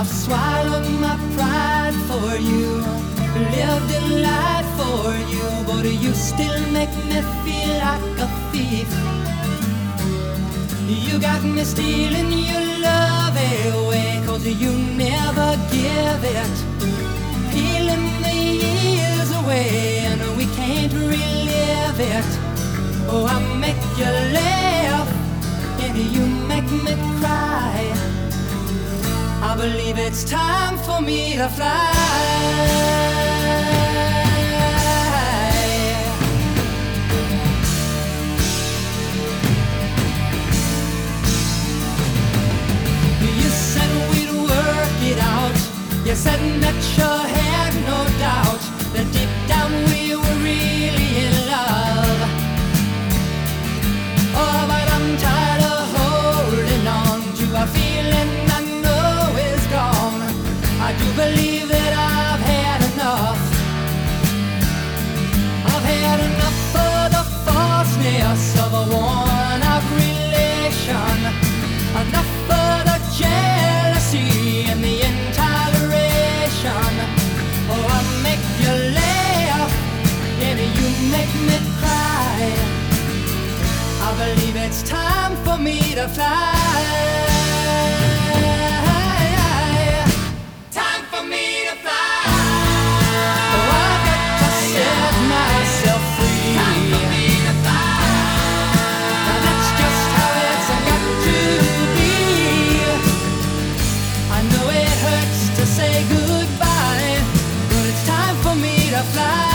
I've swallowed my pride for you, lived in light for you, but you still make me feel like a thief. You got me stealing your love away, cause you never give it. Peeling the years away, and we can't relive it. Oh, I make you laugh, believe it's time for me to fly. You said we'd work it out. You said that you falseness of a worn-out relation. Enough of the jealousy and the intoleration. Oh, I make you laugh and you make me cry. I believe it's time for me to fly. fly.